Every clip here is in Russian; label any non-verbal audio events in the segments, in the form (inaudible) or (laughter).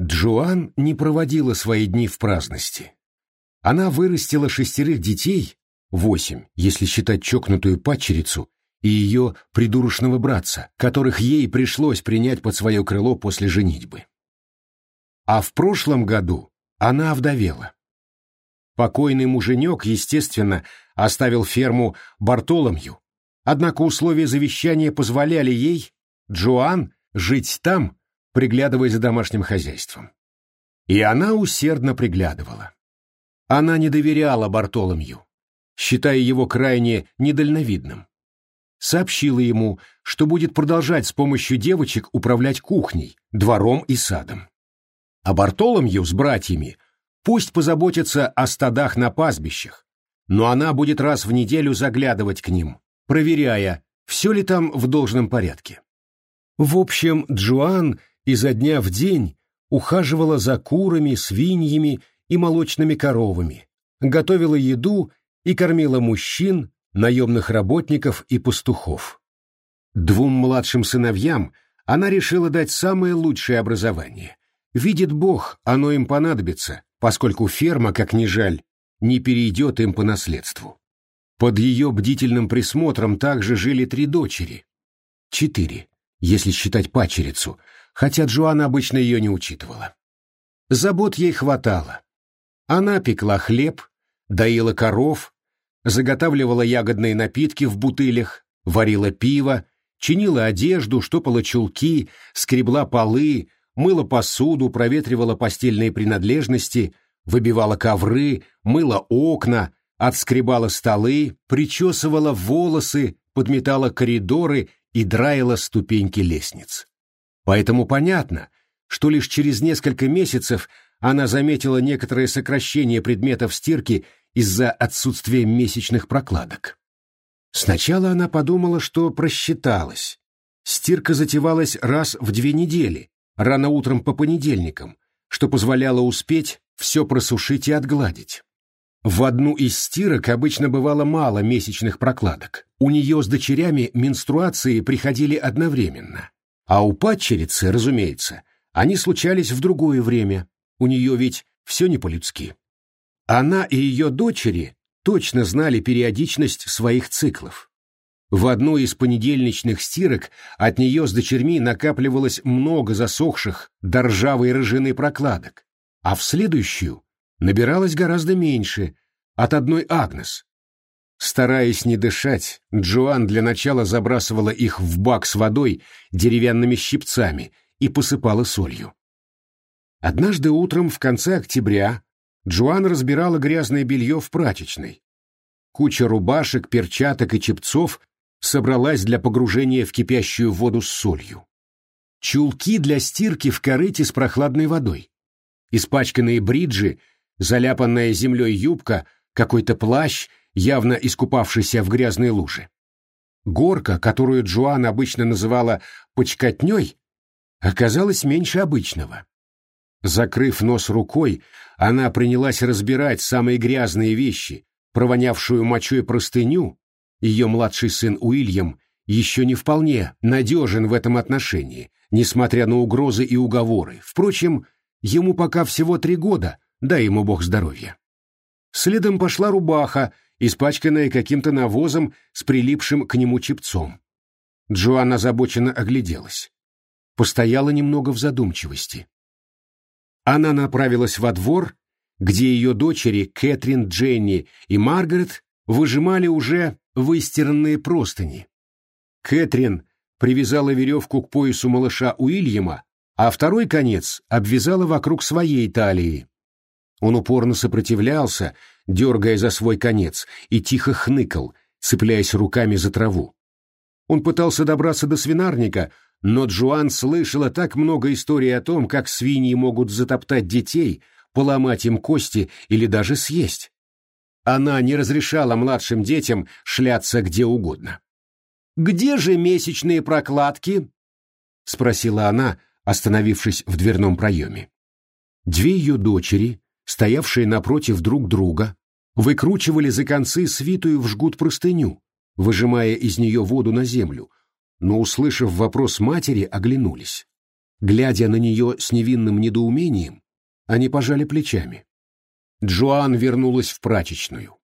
Джоан не проводила свои дни в праздности. Она вырастила шестерых детей, восемь, если считать чокнутую падчерицу, и ее придурочного братца, которых ей пришлось принять под свое крыло после женитьбы. А в прошлом году она овдовела. Покойный муженек, естественно, оставил ферму Бартоломью, однако условия завещания позволяли ей, Джоан, жить там, приглядывая за домашним хозяйством. И она усердно приглядывала. Она не доверяла Бартоломью, считая его крайне недальновидным. Сообщила ему, что будет продолжать с помощью девочек управлять кухней, двором и садом. А Бартоломью с братьями пусть позаботятся о стадах на пастбищах, но она будет раз в неделю заглядывать к ним, проверяя, все ли там в должном порядке. В общем, Джоан изо дня в день ухаживала за курами, свиньями и молочными коровами, готовила еду и кормила мужчин, наемных работников и пастухов. Двум младшим сыновьям она решила дать самое лучшее образование. Видит Бог, оно им понадобится, поскольку ферма, как ни жаль, не перейдет им по наследству. Под ее бдительным присмотром также жили три дочери. Четыре, если считать пачерицу, хотя Джоанна обычно ее не учитывала. Забот ей хватало. Она пекла хлеб, доила коров, заготавливала ягодные напитки в бутылях, варила пиво, чинила одежду, штопала чулки, скребла полы, мыла посуду, проветривала постельные принадлежности, выбивала ковры, мыла окна, отскребала столы, причесывала волосы, подметала коридоры и драила ступеньки лестниц. Поэтому понятно, что лишь через несколько месяцев она заметила некоторое сокращение предметов стирки из-за отсутствия месячных прокладок. Сначала она подумала, что просчиталась. Стирка затевалась раз в две недели, рано утром по понедельникам, что позволяло успеть все просушить и отгладить. В одну из стирок обычно бывало мало месячных прокладок. У нее с дочерями менструации приходили одновременно. А у падчерицы, разумеется, они случались в другое время. У нее ведь все не по-людски. Она и ее дочери точно знали периодичность своих циклов. В одну из понедельничных стирок от нее с дочерьми накапливалось много засохших до ржавой рыжины прокладок, а в следующую набиралось гораздо меньше, от одной Агнес. Стараясь не дышать, Джоан для начала забрасывала их в бак с водой деревянными щипцами и посыпала солью. Однажды утром в конце октября Джоан разбирала грязное белье в прачечной. Куча рубашек, перчаток и чепцов собралась для погружения в кипящую воду с солью. Чулки для стирки в корыте с прохладной водой. Испачканные бриджи, заляпанная землей юбка, какой-то плащ, явно искупавшийся в грязной луже. Горка, которую Джоан обычно называла «почкотней», оказалась меньше обычного. Закрыв нос рукой, она принялась разбирать самые грязные вещи, провонявшую мочой простыню. Ее младший сын Уильям еще не вполне надежен в этом отношении, несмотря на угрозы и уговоры. Впрочем, ему пока всего три года, дай ему бог здоровья. Следом пошла рубаха, испачканная каким-то навозом с прилипшим к нему чепцом. Джоанна озабоченно огляделась. Постояла немного в задумчивости. Она направилась во двор, где ее дочери Кэтрин, Дженни и Маргарет выжимали уже выстиранные простыни. Кэтрин привязала веревку к поясу малыша Уильяма, а второй конец обвязала вокруг своей талии. Он упорно сопротивлялся, дергая за свой конец, и тихо хныкал, цепляясь руками за траву. Он пытался добраться до свинарника, но Джоан слышала так много историй о том, как свиньи могут затоптать детей, поломать им кости или даже съесть. Она не разрешала младшим детям шляться где угодно. «Где же месячные прокладки?» — спросила она, остановившись в дверном проеме. Две ее дочери, стоявшие напротив друг друга, выкручивали за концы свитую в жгут простыню, выжимая из нее воду на землю, но, услышав вопрос матери, оглянулись. Глядя на нее с невинным недоумением, они пожали плечами. Джоан вернулась в прачечную.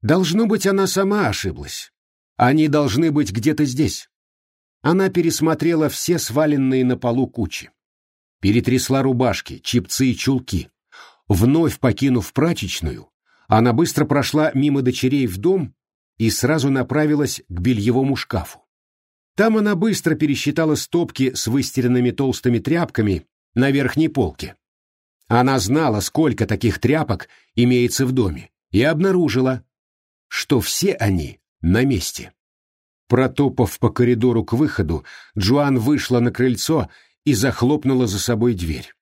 Должно быть, она сама ошиблась. Они должны быть где-то здесь. Она пересмотрела все сваленные на полу кучи. Перетрясла рубашки, чипцы и чулки. Вновь покинув прачечную, она быстро прошла мимо дочерей в дом и сразу направилась к бельевому шкафу. Там она быстро пересчитала стопки с выстиранными толстыми тряпками на верхней полке. Она знала, сколько таких тряпок имеется в доме, и обнаружила, что все они на месте. Протопав по коридору к выходу, Джоан вышла на крыльцо и захлопнула за собой дверь.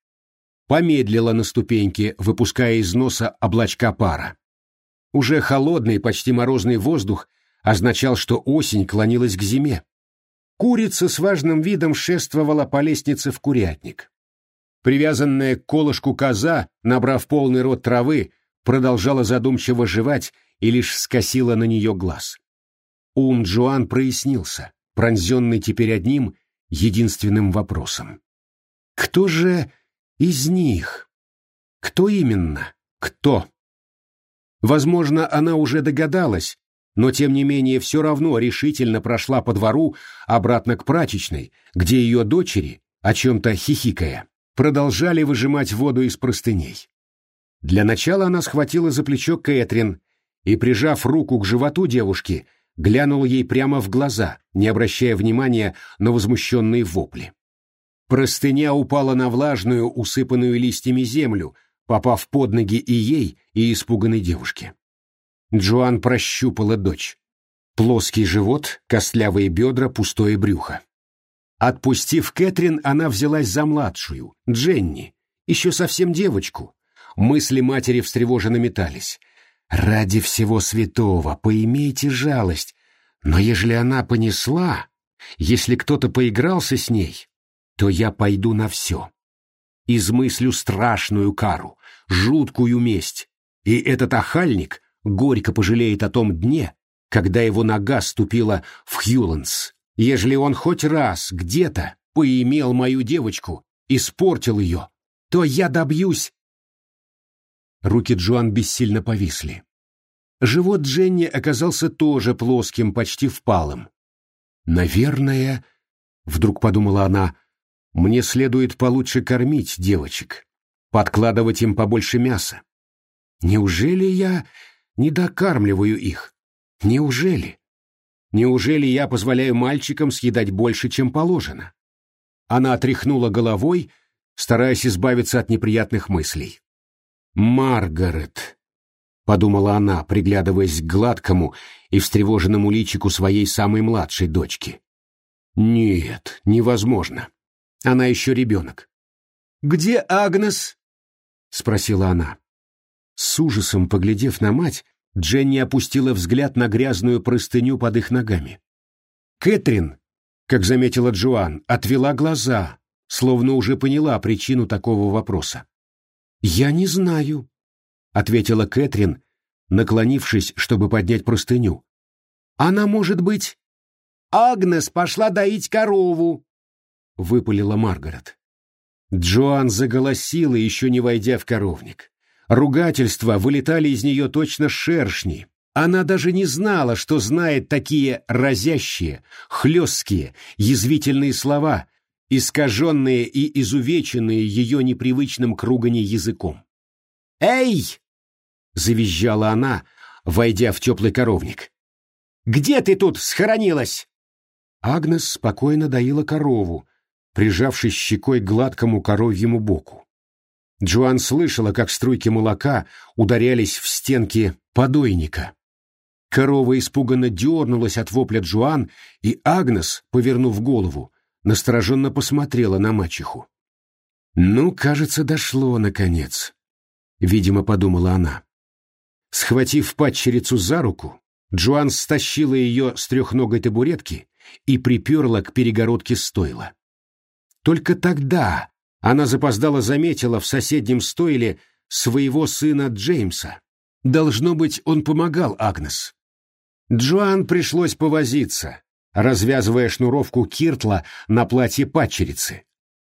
Помедлила на ступеньке, выпуская из носа облачка пара. Уже холодный, почти морозный воздух означал, что осень клонилась к зиме. Курица с важным видом шествовала по лестнице в курятник. Привязанная к колышку коза, набрав полный рот травы, продолжала задумчиво жевать и лишь скосила на нее глаз. Ум Джоан прояснился, пронзенный теперь одним, единственным вопросом. Кто же из них? Кто именно? Кто? Возможно, она уже догадалась, но тем не менее все равно решительно прошла по двору обратно к прачечной, где ее дочери, о чем-то хихикая, продолжали выжимать воду из простыней. Для начала она схватила за плечо Кэтрин и, прижав руку к животу девушки, глянула ей прямо в глаза, не обращая внимания на возмущенные вопли. Простыня упала на влажную, усыпанную листьями землю, попав под ноги и ей, и испуганной девушке. Джоан прощупала дочь. Плоский живот, костлявые бедра, пустое брюхо. Отпустив Кэтрин, она взялась за младшую, Дженни, еще совсем девочку. Мысли матери встревоженно метались. «Ради всего святого, поимейте жалость, но ежели она понесла, если кто-то поигрался с ней, то я пойду на все. Измыслю страшную кару, жуткую месть, и этот охальник горько пожалеет о том дне, когда его нога ступила в Хьюландс. Ежели он хоть раз где-то поимел мою девочку, испортил ее, то я добьюсь Руки Джоан бессильно повисли. Живот Дженни оказался тоже плоским, почти впалым. «Наверное, — вдруг подумала она, — мне следует получше кормить девочек, подкладывать им побольше мяса. Неужели я не докармливаю их? Неужели? Неужели я позволяю мальчикам съедать больше, чем положено?» Она отряхнула головой, стараясь избавиться от неприятных мыслей. «Маргарет», — подумала она, приглядываясь к гладкому и встревоженному личику своей самой младшей дочки. «Нет, невозможно. Она еще ребенок». «Где Агнес?» — спросила она. С ужасом поглядев на мать, Дженни опустила взгляд на грязную простыню под их ногами. Кэтрин, как заметила Джоан, отвела глаза, словно уже поняла причину такого вопроса. «Я не знаю», — ответила Кэтрин, наклонившись, чтобы поднять простыню. «Она может быть...» «Агнес пошла доить корову», — выпалила Маргарет. Джоан заголосила, еще не войдя в коровник. Ругательства вылетали из нее точно шершни. Она даже не знала, что знает такие разящие, хлесткие, язвительные слова, искаженные и изувеченные ее непривычным к языком. «Эй!» — завизжала она, войдя в теплый коровник. «Где ты тут схоронилась?» Агнес спокойно доила корову, прижавшись щекой к гладкому коровьему боку. Джоан слышала, как струйки молока ударялись в стенки подойника. Корова испуганно дернулась от вопля Джоан, и Агнес, повернув голову, настороженно посмотрела на мачеху. «Ну, кажется, дошло, наконец», — видимо, подумала она. Схватив падчерицу за руку, Джоан стащила ее с трехногой табуретки и приперла к перегородке стойла. Только тогда она запоздала заметила в соседнем стойле своего сына Джеймса. Должно быть, он помогал Агнес. Джоан пришлось повозиться, развязывая шнуровку киртла на платье падчерицы.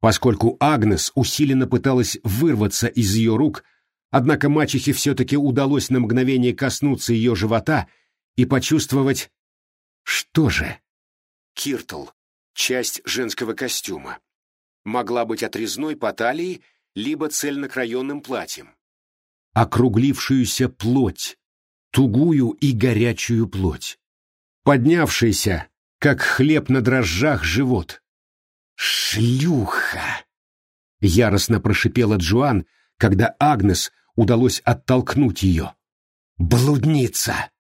Поскольку Агнес усиленно пыталась вырваться из ее рук, однако мачехе все-таки удалось на мгновение коснуться ее живота и почувствовать... Что же? Киртл, часть женского костюма. Могла быть отрезной по талии, либо цельнокраенным платьем. Округлившуюся плоть, тугую и горячую плоть. Поднявшийся, как хлеб на дрожжах, живот. «Шлюха!» — яростно прошипела Джоан, когда Агнес удалось оттолкнуть ее. «Блудница!»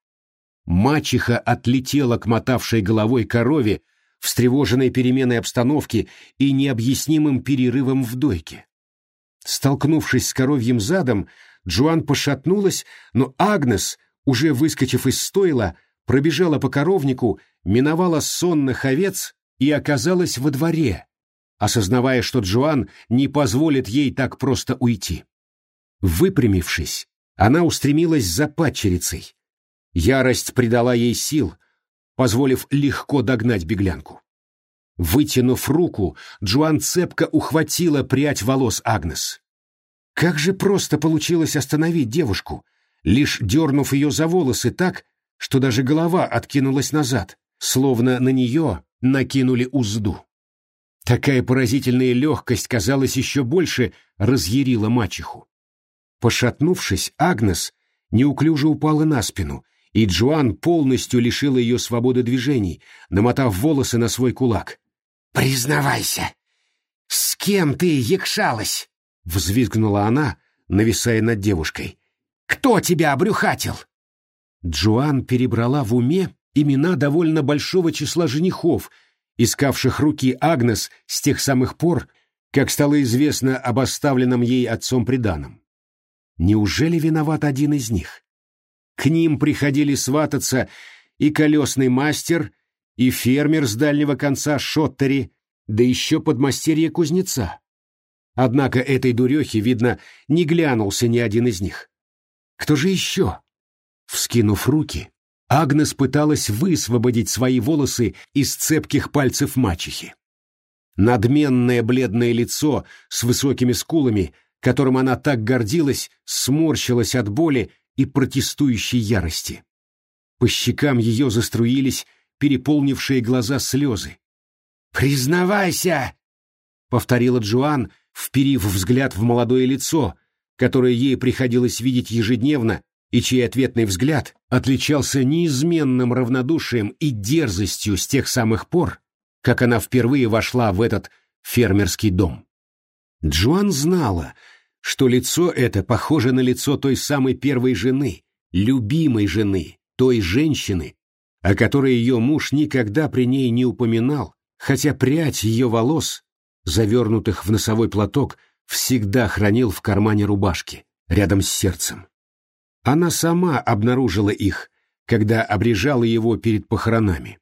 Мачеха отлетела к мотавшей головой корове, встревоженной переменой обстановки и необъяснимым перерывом в дойке. Столкнувшись с коровьим задом, Джоан пошатнулась, но Агнес, уже выскочив из стойла, пробежала по коровнику, миновала сонных овец и оказалась во дворе, осознавая, что Джоан не позволит ей так просто уйти. Выпрямившись, она устремилась за падчерицей. Ярость придала ей сил, позволив легко догнать беглянку. Вытянув руку, Джоан цепко ухватила прядь волос Агнес. Как же просто получилось остановить девушку, лишь дернув ее за волосы так, что даже голова откинулась назад, словно на нее накинули узду. Такая поразительная легкость, казалось, еще больше разъярила мачеху. Пошатнувшись, Агнес неуклюже упала на спину, и Джоан полностью лишила ее свободы движений, намотав волосы на свой кулак. «Признавайся, с кем ты якшалась?» — взвизгнула она, нависая над девушкой. «Кто тебя обрюхатил?» Джоан перебрала в уме имена довольно большого числа женихов, искавших руки Агнес с тех самых пор, как стало известно об оставленном ей отцом приданом. Неужели виноват один из них? К ним приходили свататься и колесный мастер, и фермер с дальнего конца Шоттери, да еще подмастерье кузнеца. Однако этой дурехе, видно, не глянулся ни один из них. Кто же еще? Вскинув руки, Агнес пыталась высвободить свои волосы из цепких пальцев мачехи. Надменное бледное лицо с высокими скулами, которым она так гордилась, сморщилось от боли и протестующей ярости. По щекам ее заструились переполнившие глаза слезы. «Признавайся!» — повторила Джоан, вперив взгляд в молодое лицо, которое ей приходилось видеть ежедневно, и чей ответный взгляд отличался неизменным равнодушием и дерзостью с тех самых пор, как она впервые вошла в этот фермерский дом. Джоан знала, что лицо это похоже на лицо той самой первой жены, любимой жены, той женщины, о которой ее муж никогда при ней не упоминал, хотя прядь ее волос, завернутых в носовой платок, всегда хранил в кармане рубашки, рядом с сердцем. Она сама обнаружила их, когда обрежала его перед похоронами.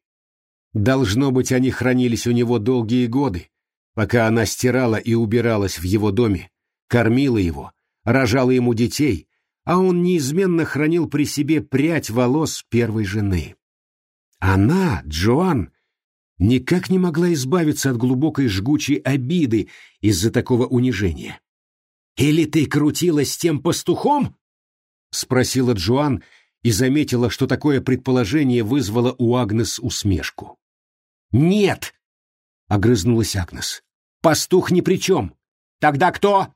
Должно быть, они хранились у него долгие годы, пока она стирала и убиралась в его доме, кормила его, рожала ему детей, а он неизменно хранил при себе прядь волос первой жены. Она, Джоан, никак не могла избавиться от глубокой жгучей обиды из-за такого унижения. «Или ты крутилась с тем пастухом?» — спросила Джоан и заметила, что такое предположение вызвало у Агнес усмешку. «Нет!» — огрызнулась Агнес. «Пастух ни при чем. Тогда кто?»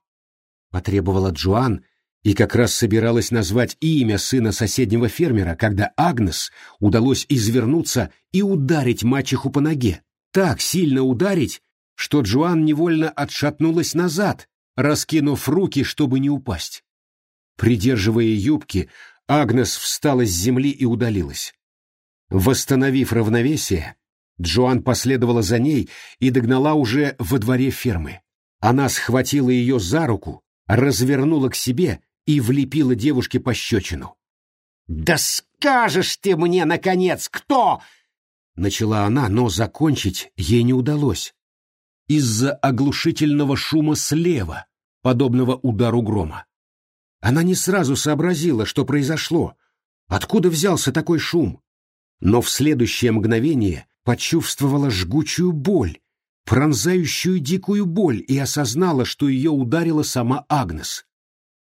Потребовала Джоан и как раз собиралась назвать имя сына соседнего фермера, когда Агнес удалось извернуться и ударить мачеху по ноге. Так сильно ударить, что Джоан невольно отшатнулась назад, раскинув руки, чтобы не упасть. Придерживая юбки, Агнес встала с земли и удалилась. Восстановив равновесие, Джоан последовала за ней и догнала уже во дворе фермы. Она схватила ее за руку, развернула к себе и влепила девушке пощечину. «Да скажешь ты мне, наконец, кто?» Начала она, но закончить ей не удалось. Из-за оглушительного шума слева, подобного удару грома. Она не сразу сообразила, что произошло, откуда взялся такой шум, но в следующее мгновение почувствовала жгучую боль, пронзающую дикую боль и осознала, что ее ударила сама Агнес.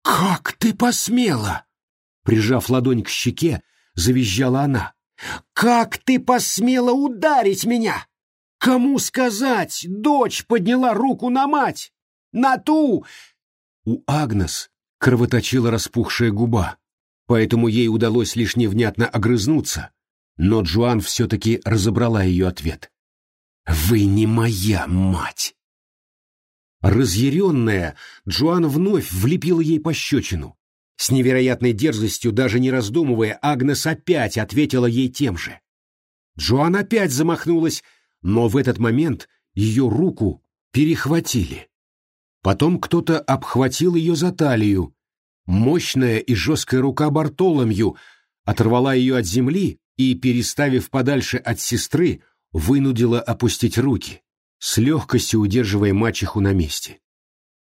«Как ты посмела!» Прижав ладонь к щеке, завизжала она. «Как ты посмела ударить меня? Кому сказать? Дочь подняла руку на мать! На ту!» У Агнес кровоточила распухшая губа, поэтому ей удалось лишь невнятно огрызнуться, но Джоан все-таки разобрала ее ответ. «Вы не моя мать!» Разъяренная, Джоан вновь влепила ей пощечину. С невероятной дерзостью, даже не раздумывая, Агнес опять ответила ей тем же. Джоан опять замахнулась, но в этот момент ее руку перехватили. Потом кто-то обхватил ее за талию. Мощная и жесткая рука Бартоломью оторвала ее от земли и, переставив подальше от сестры, вынудила опустить руки, с легкостью удерживая мачеху на месте.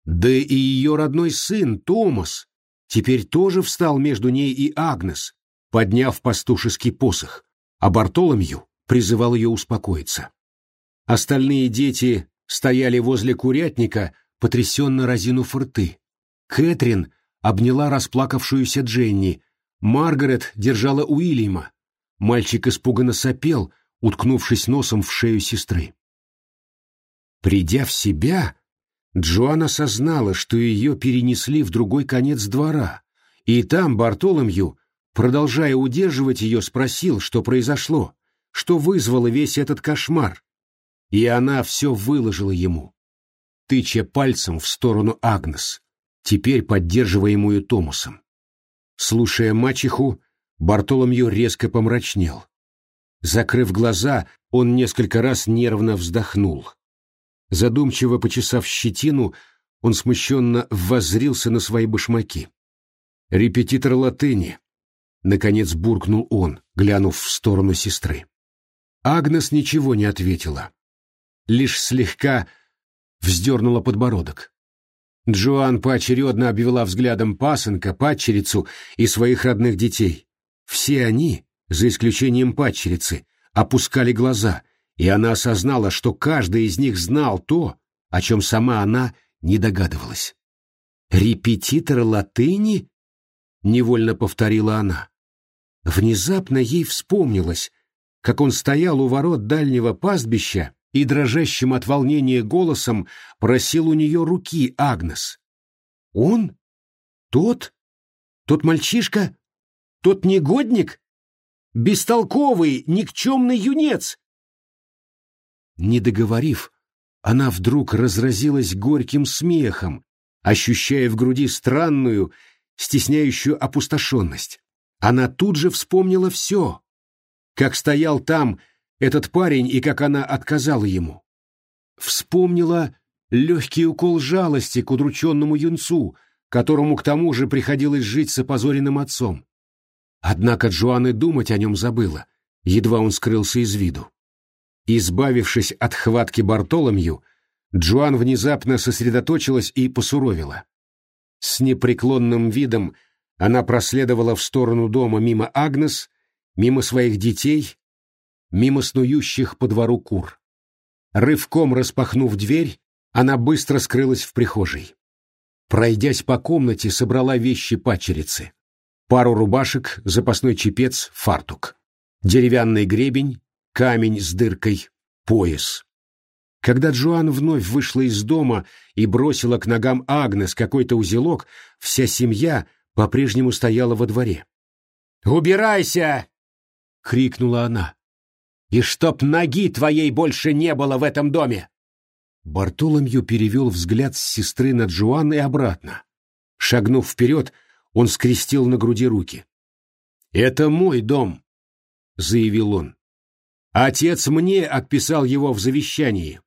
Да и ее родной сын, Томас, теперь тоже встал между ней и Агнес, подняв пастушеский посох, а Бартоломью призывал ее успокоиться. Остальные дети стояли возле курятника, потрясенно разинув рты. Кэтрин обняла расплакавшуюся Дженни, Маргарет держала Уильяма. Мальчик испуганно сопел, уткнувшись носом в шею сестры. Придя в себя, Джоан осознала, что ее перенесли в другой конец двора, и там Бартоломью, продолжая удерживать ее, спросил, что произошло, что вызвало весь этот кошмар. И она все выложила ему, тыча пальцем в сторону Агнес, теперь поддерживаемую Томасом. Слушая мачеху, Бартоломью резко помрачнел. Закрыв глаза, он несколько раз нервно вздохнул. Задумчиво почесав щетину, он смущенно воззрился на свои башмаки. «Репетитор латыни», — наконец буркнул он, глянув в сторону сестры. Агнес ничего не ответила. Лишь слегка вздернула подбородок. Джоан поочередно обвела взглядом пасынка, падчерицу и своих родных детей. Все они, за исключением падчерицы, опускали глаза, и она осознала, что каждый из них знал то, о чем сама она не догадывалась. «Репетитор латыни?» — невольно повторила она. Внезапно ей вспомнилось, как он стоял у ворот дальнего пастбища и дрожащим от волнения голосом просил у нее руки Агнес. «Он? Тот? Тот мальчишка? Тот негодник? Бестолковый, никчемный юнец, не договорив, она вдруг разразилась горьким смехом, ощущая в груди странную, стесняющую опустошенность. Она тут же вспомнила все, как стоял там этот парень и как она отказала ему. Вспомнила легкий укол жалости к удрученному юнцу, которому к тому же приходилось жить с опозоренным отцом. Однако Джоан и думать о нем забыла, едва он скрылся из виду. Избавившись от хватки Бартоломью, Джоан внезапно сосредоточилась и посуровила. С непреклонным видом она проследовала в сторону дома мимо Агнес, мимо своих детей, мимо снующих по двору кур. Рывком распахнув дверь, она быстро скрылась в прихожей. Пройдясь по комнате, собрала вещи пачерицы. Пару рубашек, запасной чепец, фартук. Деревянный гребень, камень с дыркой, пояс. Когда Джоан вновь вышла из дома и бросила к ногам Агнес какой-то узелок, вся семья по-прежнему стояла во дворе. «Убирайся!» — крикнула она. «И чтоб ноги твоей больше не было в этом доме!» Бартоломью перевел взгляд с сестры на Джоан и обратно. Шагнув вперед, он скрестил на груди руки. «Это мой дом», — заявил он. Отец мне отписал его в завещании.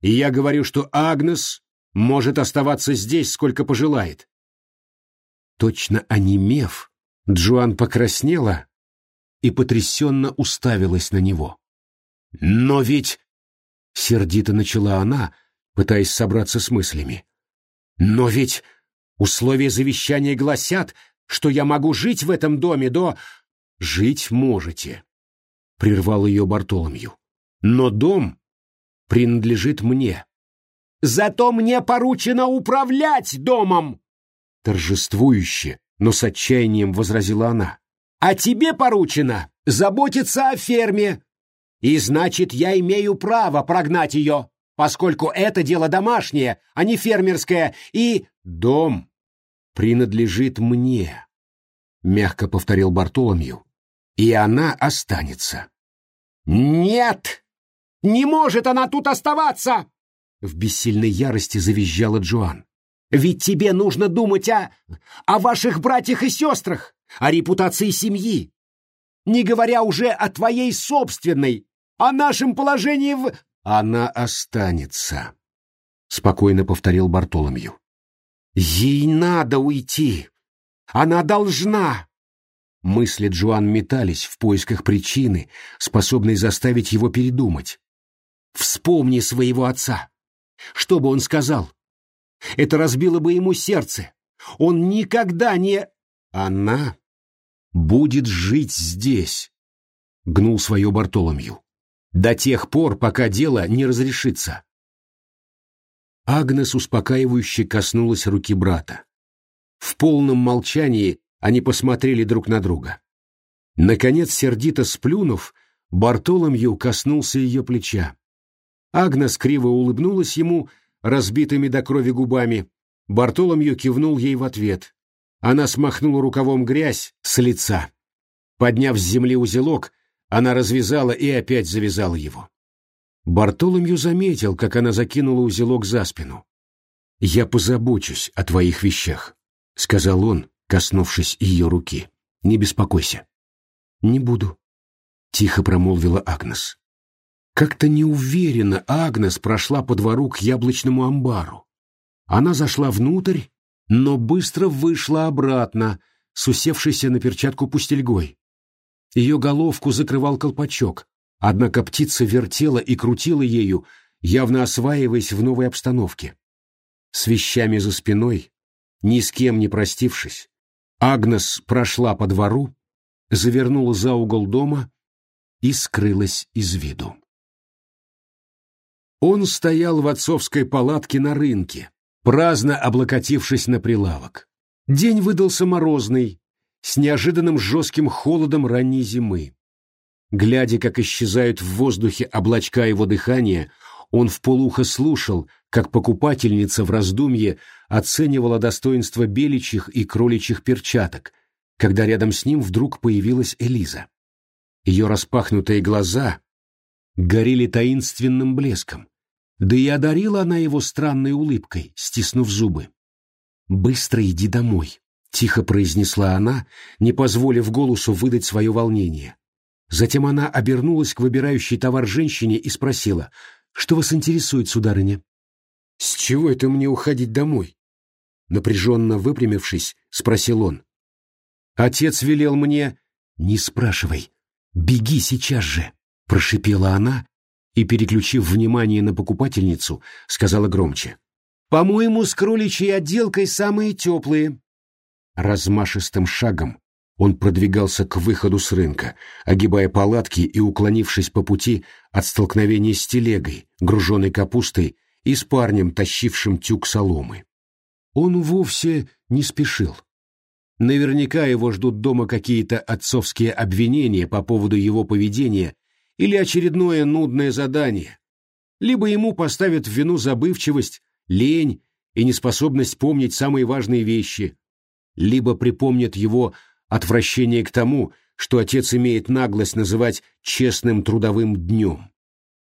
И я говорю, что Агнес может оставаться здесь, сколько пожелает. Точно онемев, Джоан покраснела и потрясенно уставилась на него. «Но ведь...» — сердито начала она, пытаясь собраться с мыслями. «Но ведь условия завещания гласят, что я могу жить в этом доме до...» «Жить можете», прервал ее Бартоломью. Но дом принадлежит мне. Зато мне поручено управлять домом!» Торжествующе, но с отчаянием возразила она. «А тебе поручено заботиться о ферме, и значит, я имею право прогнать ее, поскольку это дело домашнее, а не фермерское, и...» «Дом принадлежит мне», — мягко повторил Бартоломью, — «и она останется». «Нет! Не может она тут оставаться!» В бессильной ярости завизжала Джоан. «Ведь тебе нужно думать о... о ваших братьях и сестрах, о репутации семьи, не говоря уже о твоей собственной, о нашем положении в...» «Она останется», — спокойно повторил Бартоломью. «Ей надо уйти! Она должна!» Мысли Джоан метались в поисках причины, способной заставить его передумать. «Вспомни своего отца! Что бы он сказал? Это разбило бы ему сердце! Он никогда не...» «Она будет жить здесь», — гнул свое Бартоломью, «до тех пор, пока дело не разрешится». Агнес успокаивающе коснулась руки брата. В полном молчании они посмотрели друг на друга. Наконец, сердито сплюнув, Бартоломью коснулся ее плеча. Агнес криво улыбнулась ему, разбитыми до крови губами. Бартоломью кивнул ей в ответ. Она смахнула рукавом грязь с лица. Подняв с земли узелок, она развязала и опять завязала его. Бартоломью заметил, как она закинула узелок за спину. «Я позабочусь о твоих вещах», — сказал он, коснувшись ее руки. «Не беспокойся». «Не буду», — тихо промолвила Агнес. Как-то неуверенно Агнес прошла по двору к яблочному амбару. Она зашла внутрь, но быстро вышла обратно, с усевшейся на перчатку пустельгой. Ее головку закрывал колпачок, однако птица вертела и крутила ею, явно осваиваясь в новой обстановке. С вещами за спиной, ни с кем не простившись, Агнес прошла по двору, завернула за угол дома и скрылась из виду. Он стоял в отцовской палатке на рынке, праздно облокотившись на прилавок. День выдался морозный, с неожиданным жестким холодом ранней зимы. Глядя, как исчезают в воздухе облачка его дыхания, он вполухо слушал, как покупательница в раздумье оценивала достоинство беличьих и кроличьих перчаток, когда рядом с ним вдруг появилась Элиза. Ее распахнутые глаза горели таинственным блеском, да и одарила она его странной улыбкой, стиснув зубы. «Быстро иди домой», — тихо произнесла она, не позволив голосу выдать свое волнение. Затем она обернулась к выбирающей товар женщине и спросила, «Что вас интересует, сударыня?» «С чего это мне уходить домой?» Напряженно выпрямившись, спросил он. «Отец велел мне...» «Не спрашивай. Беги сейчас же!» Прошипела она и, переключив внимание на покупательницу, сказала громче. «По-моему, с кроличьей отделкой самые теплые». Размашистым шагом он продвигался к выходу с рынка, огибая палатки и уклонившись по пути от столкновения с телегой, груженной капустой и с парнем, тащившим тюк соломы. Он вовсе не спешил. Наверняка его ждут дома какие-то отцовские обвинения по поводу его поведения или очередное нудное задание. Либо ему поставят в вину забывчивость, лень и неспособность помнить самые важные вещи, либо припомнят его отвращение к тому, что отец имеет наглость называть честным трудовым днем.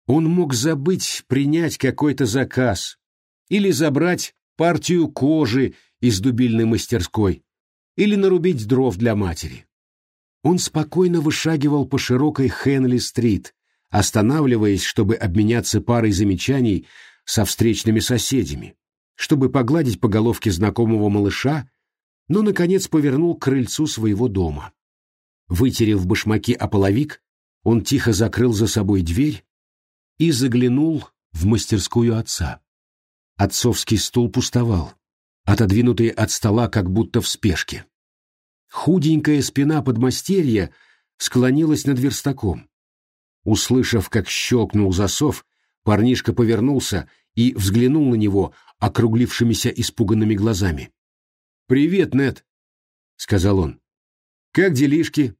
Он мог забыть принять какой-то заказ или забрать партию кожи из дубильной мастерской или нарубить дров для матери. Он спокойно вышагивал по широкой Хенли-стрит, останавливаясь, чтобы обменяться парой замечаний со встречными соседями, чтобы погладить по головке знакомого малыша, но, наконец, повернул к крыльцу своего дома. Вытерев башмаки о половик, он тихо закрыл за собой дверь и заглянул в мастерскую отца. Отцовский стул пустовал, отодвинутый от стола как будто в спешке. Худенькая спина подмастерья склонилась над верстаком. Услышав, как щелкнул засов, Парнишка повернулся и взглянул на него округлившимися испуганными глазами. «Привет, Нет, сказал он. «Как делишки?»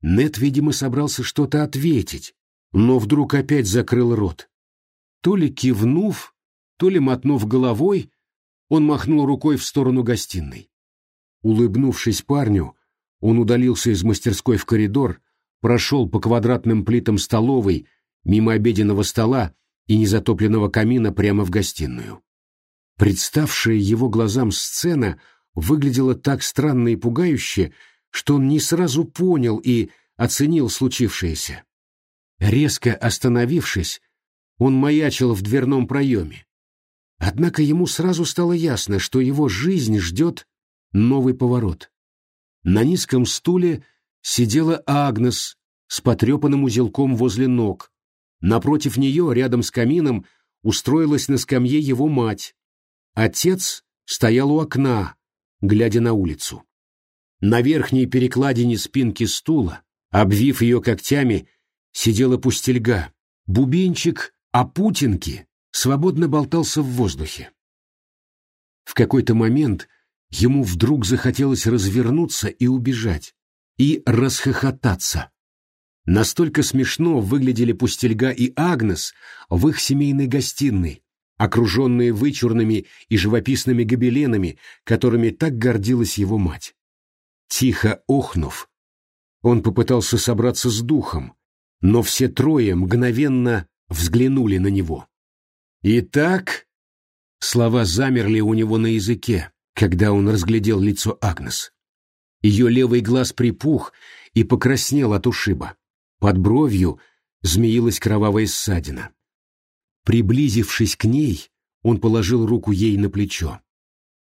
Нет, видимо, собрался что-то ответить, но вдруг опять закрыл рот. То ли кивнув, то ли мотнув головой, он махнул рукой в сторону гостиной. Улыбнувшись парню, он удалился из мастерской в коридор, прошел по квадратным плитам столовой, мимо обеденного стола и незатопленного камина прямо в гостиную. Представшая его глазам сцена выглядела так странно и пугающе, что он не сразу понял и оценил случившееся. Резко остановившись, он маячил в дверном проеме. Однако ему сразу стало ясно, что его жизнь ждет новый поворот. На низком стуле сидела Агнес с потрепанным узелком возле ног. Напротив нее, рядом с камином, устроилась на скамье его мать. Отец стоял у окна, глядя на улицу. На верхней перекладине спинки стула, обвив ее когтями, сидела пустельга. Бубенчик о Путинке свободно болтался в воздухе. В какой-то момент ему вдруг захотелось развернуться и убежать, и расхохотаться. Настолько смешно выглядели Пустельга и Агнес в их семейной гостиной, окруженные вычурными и живописными гобеленами, которыми так гордилась его мать. Тихо охнув, он попытался собраться с духом, но все трое мгновенно взглянули на него. «Итак...» Слова замерли у него на языке, когда он разглядел лицо Агнес. Ее левый глаз припух и покраснел от ушиба. Под бровью змеилась кровавая ссадина. Приблизившись к ней, он положил руку ей на плечо.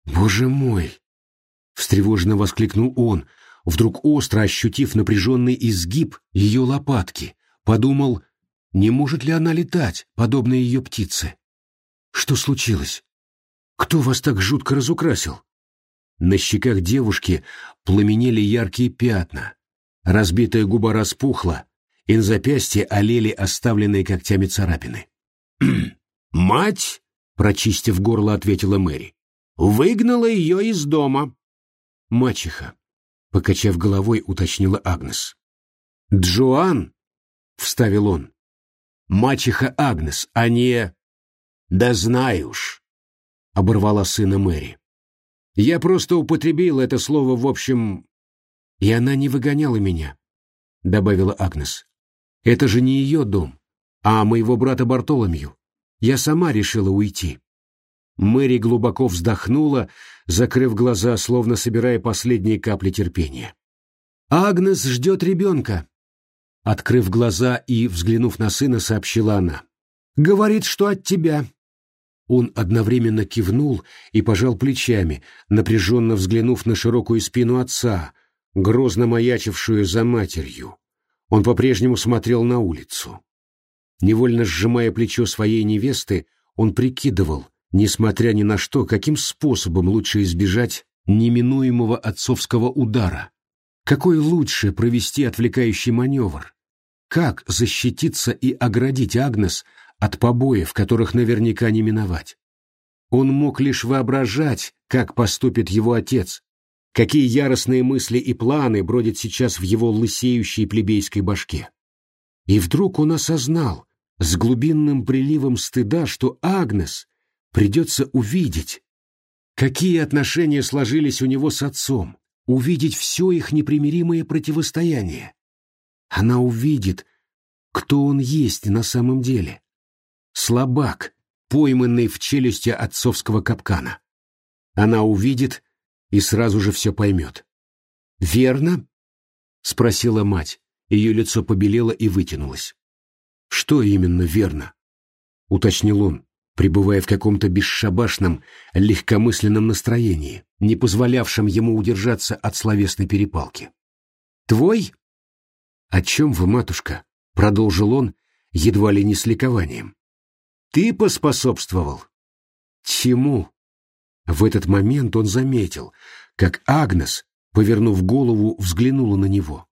«Боже мой!» — встревоженно воскликнул он, вдруг остро ощутив напряженный изгиб ее лопатки. Подумал, не может ли она летать, подобно ее птице? Что случилось? Кто вас так жутко разукрасил? На щеках девушки пламенели яркие пятна. Разбитая губа распухла, и на запястье олели оставленные когтями царапины. «Мать!» — прочистив горло, ответила Мэри. «Выгнала ее из дома». «Мачеха», — покачав головой, уточнила Агнес. «Джоан?» — вставил он. «Мачеха Агнес, а не...» «Да знаю уж», — оборвала сына Мэри. «Я просто употребил это слово в общем...» «И она не выгоняла меня», — добавила Агнес. Это же не ее дом, а моего брата Бартоломью. Я сама решила уйти. Мэри глубоко вздохнула, закрыв глаза, словно собирая последние капли терпения. «Агнес ждет ребенка», — открыв глаза и взглянув на сына, сообщила она. «Говорит, что от тебя». Он одновременно кивнул и пожал плечами, напряженно взглянув на широкую спину отца, грозно маячившую за матерью. Он по-прежнему смотрел на улицу. Невольно сжимая плечо своей невесты, он прикидывал, несмотря ни на что, каким способом лучше избежать неминуемого отцовского удара. Какой лучше провести отвлекающий маневр? Как защититься и оградить Агнес от побоев, которых наверняка не миновать? Он мог лишь воображать, как поступит его отец, Какие яростные мысли и планы бродят сейчас в его лысеющей плебейской башке. И вдруг он осознал с глубинным приливом стыда, что Агнес придется увидеть, какие отношения сложились у него с отцом, увидеть все их непримиримое противостояние. Она увидит, кто он есть на самом деле. Слабак, пойманный в челюсти отцовского капкана. Она увидит, и сразу же все поймет. «Верно?» — спросила мать. Ее лицо побелело и вытянулось. «Что именно верно?» — уточнил он, пребывая в каком-то бесшабашном, легкомысленном настроении, не позволявшем ему удержаться от словесной перепалки. «Твой?» «О чем вы, матушка?» — продолжил он, едва ли не с ликованием. «Ты поспособствовал». «Чему?» В этот момент он заметил, как Агнес, повернув голову, взглянула на него.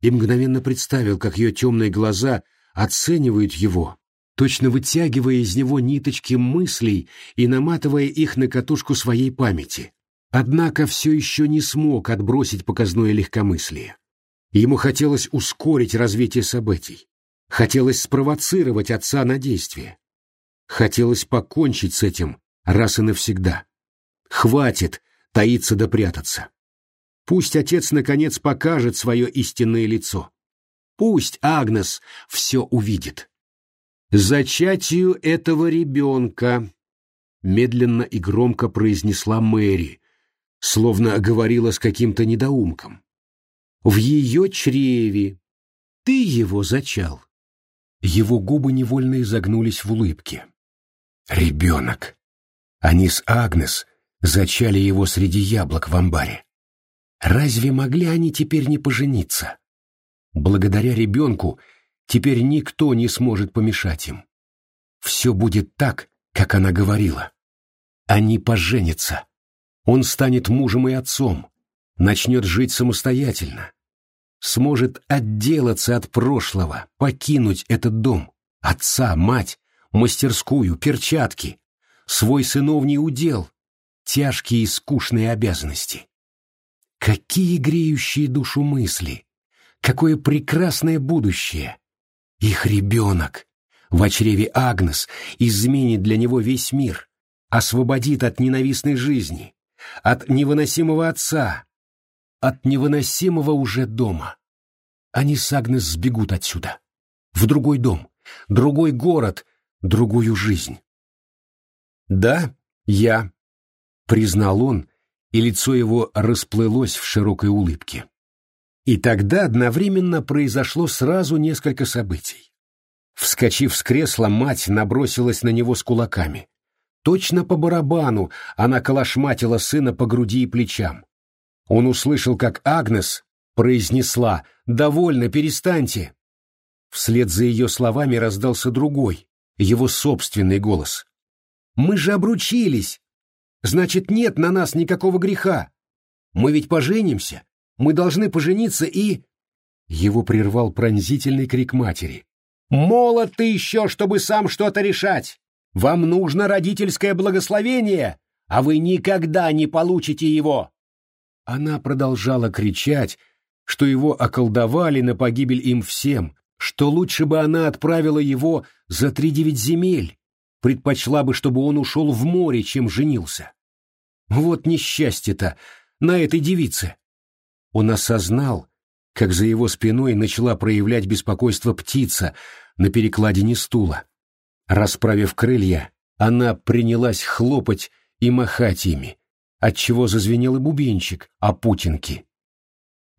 И мгновенно представил, как ее темные глаза оценивают его, точно вытягивая из него ниточки мыслей и наматывая их на катушку своей памяти. Однако все еще не смог отбросить показное легкомыслие. Ему хотелось ускорить развитие событий. Хотелось спровоцировать отца на действие. Хотелось покончить с этим раз и навсегда. Хватит таиться да прятаться. Пусть отец наконец покажет свое истинное лицо. Пусть Агнес все увидит. «Зачатию этого ребенка», — медленно и громко произнесла Мэри, словно говорила с каким-то недоумком. «В ее чреве. Ты его зачал». Его губы невольно изогнулись в улыбке. «Ребенок. Они с Агнес зачали его среди яблок в амбаре. Разве могли они теперь не пожениться? Благодаря ребенку теперь никто не сможет помешать им. Все будет так, как она говорила. Они поженятся. Он станет мужем и отцом, начнет жить самостоятельно, сможет отделаться от прошлого, покинуть этот дом, отца, мать, мастерскую, перчатки, свой сыновний удел, тяжкие и скучные обязанности. Какие греющие душу мысли! Какое прекрасное будущее! Их ребенок в чреве Агнес изменит для него весь мир, освободит от ненавистной жизни, от невыносимого отца, от невыносимого уже дома. Они с Агнес сбегут отсюда, в другой дом, другой город, другую жизнь. «Да, я», — признал он, и лицо его расплылось в широкой улыбке. И тогда одновременно произошло сразу несколько событий. Вскочив с кресла, мать набросилась на него с кулаками. Точно по барабану она колошматила сына по груди и плечам. Он услышал, как Агнес произнесла «Довольно, перестаньте!». Вслед за ее словами раздался другой, его собственный голос. «Мы же обручились! Значит, нет на нас никакого греха! Мы ведь поженимся! Мы должны пожениться и...» Его прервал пронзительный крик матери. «Молод ты еще, чтобы сам что-то решать! Вам нужно родительское благословение, а вы никогда не получите его!» Она продолжала кричать, что его околдовали на погибель им всем, что лучше бы она отправила его за три девять земель, предпочла бы, чтобы он ушел в море, чем женился. Вот несчастье-то на этой девице. Он осознал, как за его спиной начала проявлять беспокойство птица на перекладине стула. Расправив крылья, она принялась хлопать и махать ими, отчего зазвенел и бубенчик о путинке.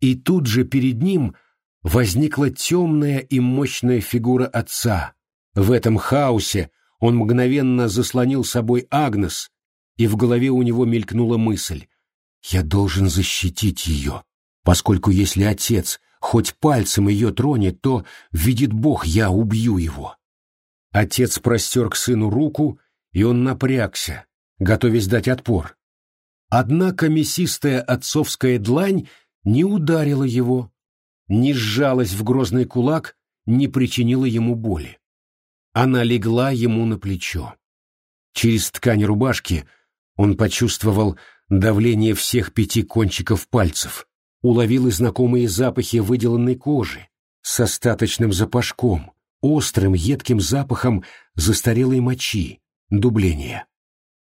И тут же перед ним возникла темная и мощная фигура отца. В этом хаосе он мгновенно заслонил собой Агнес, и в голове у него мелькнула мысль «Я должен защитить ее, поскольку если отец хоть пальцем ее тронет, то, видит Бог, я убью его». Отец простер к сыну руку, и он напрягся, готовясь дать отпор. Однако мясистая отцовская длань не ударила его, не сжалась в грозный кулак, не причинила ему боли. Она легла ему на плечо. Через ткань рубашки он почувствовал давление всех пяти кончиков пальцев, уловил и знакомые запахи выделанной кожи с остаточным запашком, острым едким запахом застарелой мочи, дубления.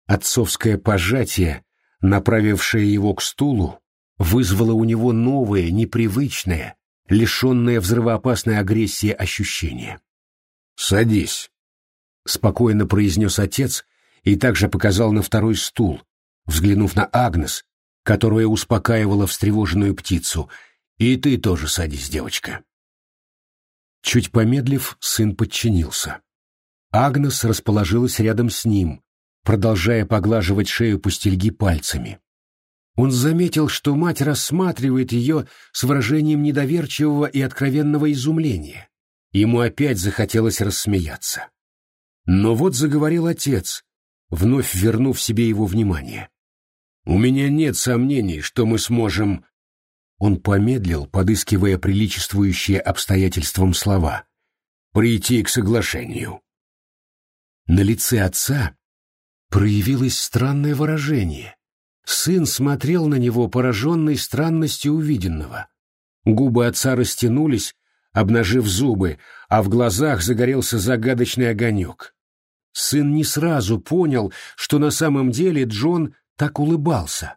Отцовское пожатие, направившее его к стулу, вызвало у него новое, непривычное, лишенное взрывоопасной агрессии ощущение. «Садись», — спокойно произнес отец и также показал на второй стул, взглянув на Агнес, которая успокаивала встревоженную птицу. «И ты тоже садись, девочка». Чуть помедлив, сын подчинился. Агнес расположилась рядом с ним, продолжая поглаживать шею пустельги пальцами. Он заметил, что мать рассматривает ее с выражением недоверчивого и откровенного изумления. Ему опять захотелось рассмеяться. Но вот заговорил отец, вновь вернув себе его внимание. «У меня нет сомнений, что мы сможем...» Он помедлил, подыскивая приличествующие обстоятельствам слова. «Прийти к соглашению. На лице отца проявилось странное выражение. Сын смотрел на него, пораженный странностью увиденного. Губы отца растянулись, обнажив зубы, а в глазах загорелся загадочный огонек. Сын не сразу понял, что на самом деле Джон так улыбался.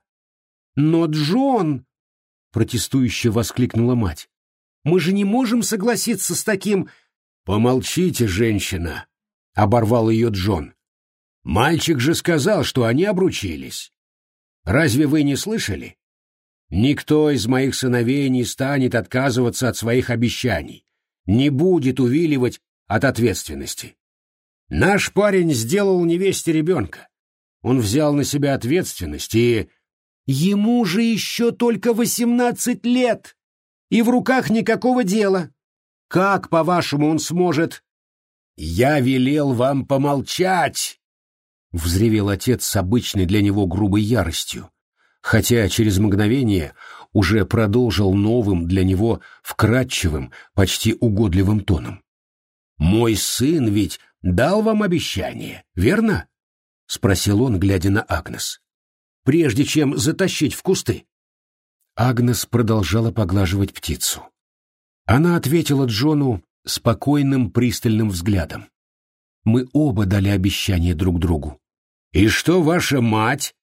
«Но Джон!» — протестующе воскликнула мать. «Мы же не можем согласиться с таким...» «Помолчите, женщина!» — оборвал ее Джон. «Мальчик же сказал, что они обручились. Разве вы не слышали? Никто из моих сыновей не станет отказываться от своих обещаний, не будет увиливать от ответственности. Наш парень сделал невесте ребенка. Он взял на себя ответственность и... Ему же еще только восемнадцать лет, и в руках никакого дела. Как, по-вашему, он сможет... Я велел вам помолчать, — взревел отец с обычной для него грубой яростью, хотя через мгновение уже продолжил новым для него вкрадчивым, почти угодливым тоном. «Мой сын ведь дал вам обещание, верно?» — спросил он, глядя на Агнес. «Прежде чем затащить в кусты». Агнес продолжала поглаживать птицу. Она ответила Джону спокойным пристальным взглядом. Мы оба дали обещание друг другу. «И что ваша мать,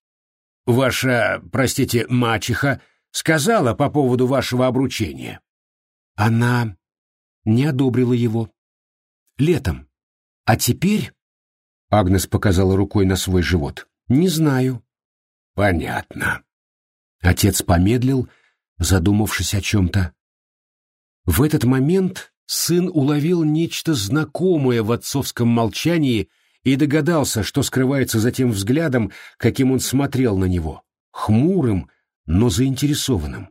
ваша, простите, мачеха, сказала по поводу вашего обручения?» Она не одобрила его. Летом. А теперь... Агнес показала рукой на свой живот. «Не знаю». «Понятно». Отец помедлил, задумавшись о чем-то. В этот момент сын уловил нечто знакомое в отцовском молчании и догадался, что скрывается за тем взглядом, каким он смотрел на него, хмурым, но заинтересованным.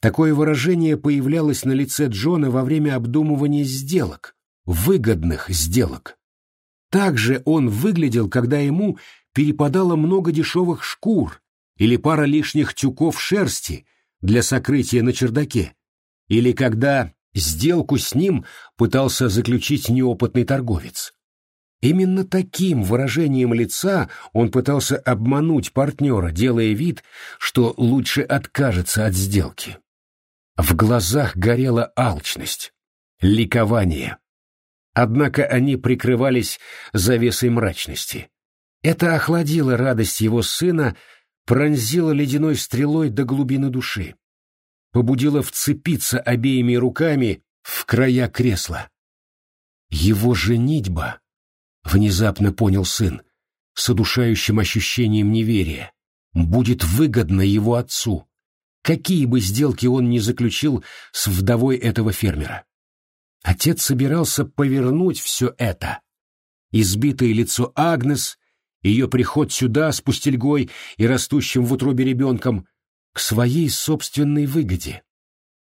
Такое выражение появлялось на лице Джона во время обдумывания сделок, выгодных сделок. Также он выглядел, когда ему перепадало много дешевых шкур или пара лишних тюков шерсти для сокрытия на чердаке, или когда сделку с ним пытался заключить неопытный торговец. Именно таким выражением лица он пытался обмануть партнера, делая вид, что лучше откажется от сделки. В глазах горела алчность, ликование. Однако они прикрывались завесой мрачности. Это охладило радость его сына, пронзило ледяной стрелой до глубины души. Побудило вцепиться обеими руками в края кресла. Его женитьба, внезапно понял сын, с удушающим ощущением неверия, будет выгодна его отцу, какие бы сделки он ни заключил с вдовой этого фермера. Отец собирался повернуть все это. Избитое лицо Агнес, ее приход сюда с пустельгой и растущим в утробе ребенком, к своей собственной выгоде.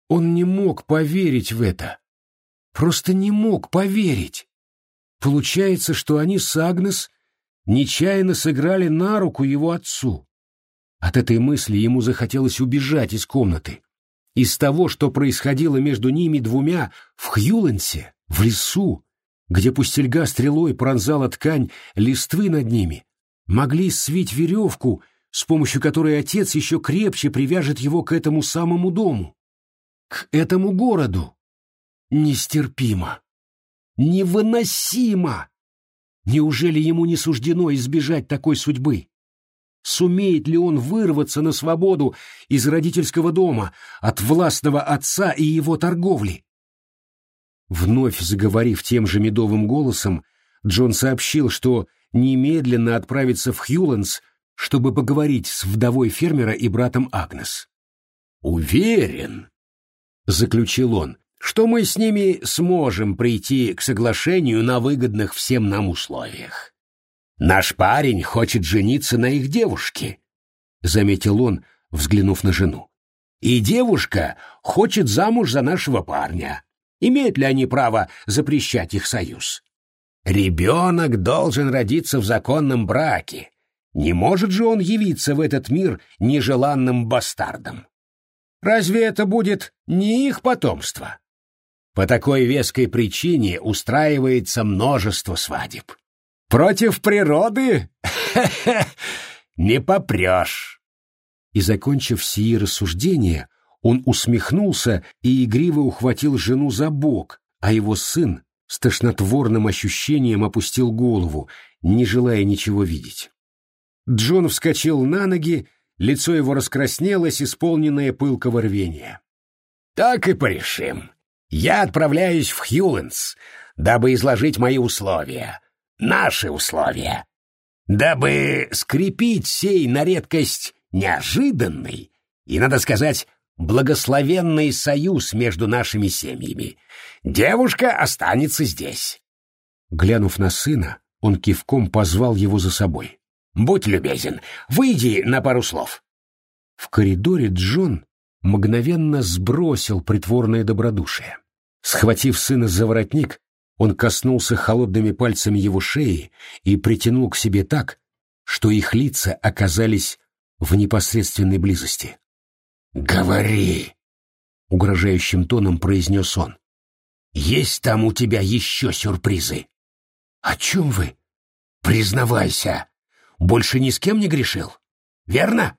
Он не мог поверить в это. Просто не мог поверить. Получается, что они с Агнес нечаянно сыграли на руку его отцу. От этой мысли ему захотелось убежать из комнаты, из того, что происходило между ними двумя в Хьюленсе, в лесу, где пустельга стрелой пронзала ткань листвы над ними, могли свить веревку, с помощью которой отец еще крепче привяжет его к этому самому дому, к этому городу. Нестерпимо. Невыносимо! Неужели ему не суждено избежать такой судьбы? Сумеет ли он вырваться на свободу из родительского дома, от властного отца и его торговли? Вновь заговорив тем же медовым голосом, Джон сообщил, что немедленно отправится в Хьюландс, чтобы поговорить с вдовой фермера и братом Агнес. «Уверен», — заключил он, — «что мы с ними сможем прийти к соглашению на выгодных всем нам условиях. Наш парень хочет жениться на их девушке, заметил он, взглянув на жену. И девушка хочет замуж за нашего парня. Имеют ли они право запрещать их союз? Ребенок должен родиться в законном браке. Не может же он явиться в этот мир нежеланным бастардом. Разве это будет не их потомство? По такой веской причине устраивается множество свадеб. Против природы (laughs) не попрешь. И, закончив сии рассуждения, он усмехнулся и игриво ухватил жену за бок, а его сын с тошнотворным ощущением опустил голову, не желая ничего видеть. Джон вскочил на ноги, лицо его раскраснелось, исполненное пылкого рвения. «Так и порешим. Я отправляюсь в Хьюленс, дабы изложить мои условия, наши условия, дабы скрепить сей на редкость неожиданный и, надо сказать, благословенный союз между нашими семьями. Девушка останется здесь». Глянув на сына, он кивком позвал его за собой. «Будь любезен, выйди на пару слов». В коридоре Джон мгновенно сбросил притворное добродушие. Схватив сына за воротник, он коснулся холодными пальцами его шеи и притянул к себе так, что их лица оказались в непосредственной близости. «Говори!» — угрожающим тоном произнес он. «Есть там у тебя еще сюрпризы?» «О чем вы?» «Признавайся, больше ни с кем не грешил, верно?»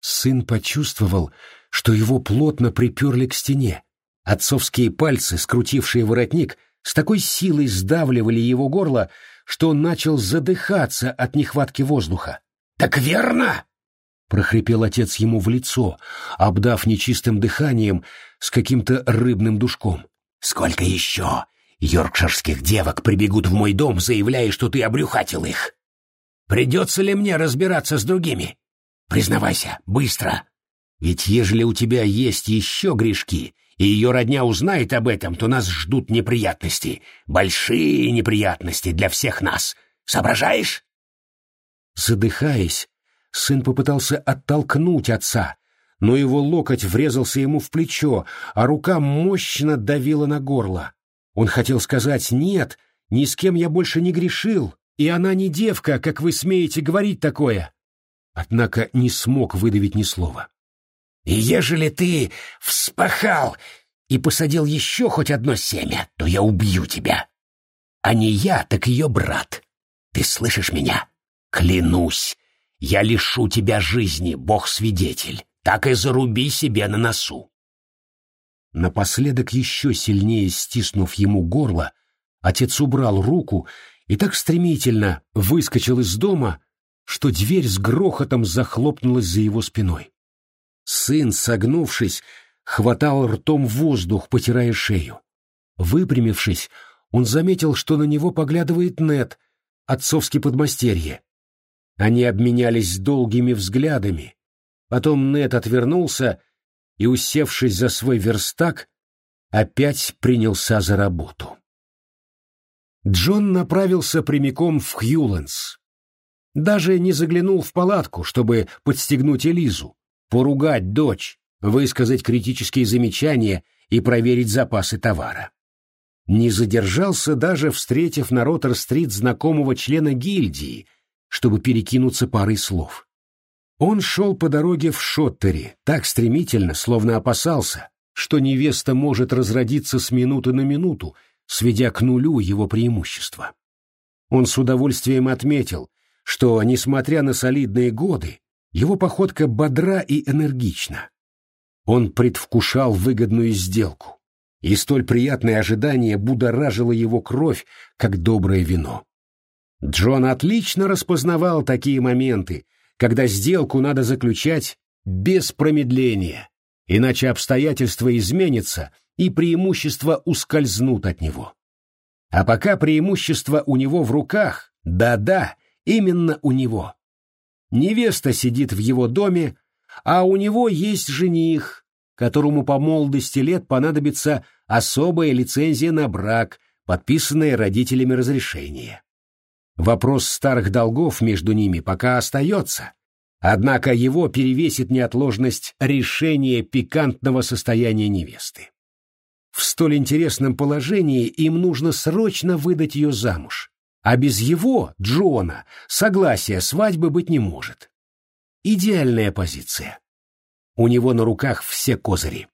Сын почувствовал, что его плотно приперли к стене. Отцовские пальцы, скрутившие воротник, с такой силой сдавливали его горло, что он начал задыхаться от нехватки воздуха. «Так верно!» — прохрипел отец ему в лицо, обдав нечистым дыханием с каким-то рыбным душком. «Сколько еще йоркширских девок прибегут в мой дом, заявляя, что ты обрюхатил их? Придется ли мне разбираться с другими? Признавайся, быстро. Ведь ежели у тебя есть еще грешки, и ее родня узнает об этом, то нас ждут неприятности, большие неприятности для всех нас. Соображаешь?» Задыхаясь, сын попытался оттолкнуть отца, но его локоть врезался ему в плечо, а рука мощно давила на горло. Он хотел сказать «нет», ни с кем я больше не грешил, и она не девка, как вы смеете говорить такое. Однако не смог выдавить ни слова. И ежели ты вспахал и посадил еще хоть одно семя, то я убью тебя. А не я, так ее брат. Ты слышишь меня? Клянусь, я лишу тебя жизни, Бог-свидетель. Так и заруби себе на носу. Напоследок, еще сильнее стиснув ему горло, отец убрал руку и так стремительно выскочил из дома, что дверь с грохотом захлопнулась за его спиной. Сын, согнувшись, хватал ртом воздух, потирая шею. Выпрямившись, он заметил, что на него поглядывает Нет, отцовский подмастерье. Они обменялись долгими взглядами. Потом Нет отвернулся и, усевшись за свой верстак, опять принялся за работу. Джон направился прямиком в Хьюленс. Даже не заглянул в палатку, чтобы подстегнуть Элизу поругать дочь, высказать критические замечания и проверить запасы товара. Не задержался даже, встретив на Роттер-стрит знакомого члена гильдии, чтобы перекинуться парой слов. Он шел по дороге в Шоттере так стремительно, словно опасался, что невеста может разродиться с минуты на минуту, сведя к нулю его преимущество. Он с удовольствием отметил, что, несмотря на солидные годы, его походка бодра и энергична. Он предвкушал выгодную сделку, и столь приятное ожидание будоражило его кровь, как доброе вино. Джон отлично распознавал такие моменты, когда сделку надо заключать без промедления, иначе обстоятельства изменятся и преимущества ускользнут от него. А пока преимущество у него в руках, да-да, именно у него. Невеста сидит в его доме, а у него есть жених, которому по молодости лет понадобится особая лицензия на брак, подписанная родителями разрешения. Вопрос старых долгов между ними пока остается, однако его перевесит неотложность решения пикантного состояния невесты. В столь интересном положении им нужно срочно выдать ее замуж, а без его, Джона, согласия свадьбы быть не может. Идеальная позиция. У него на руках все козыри.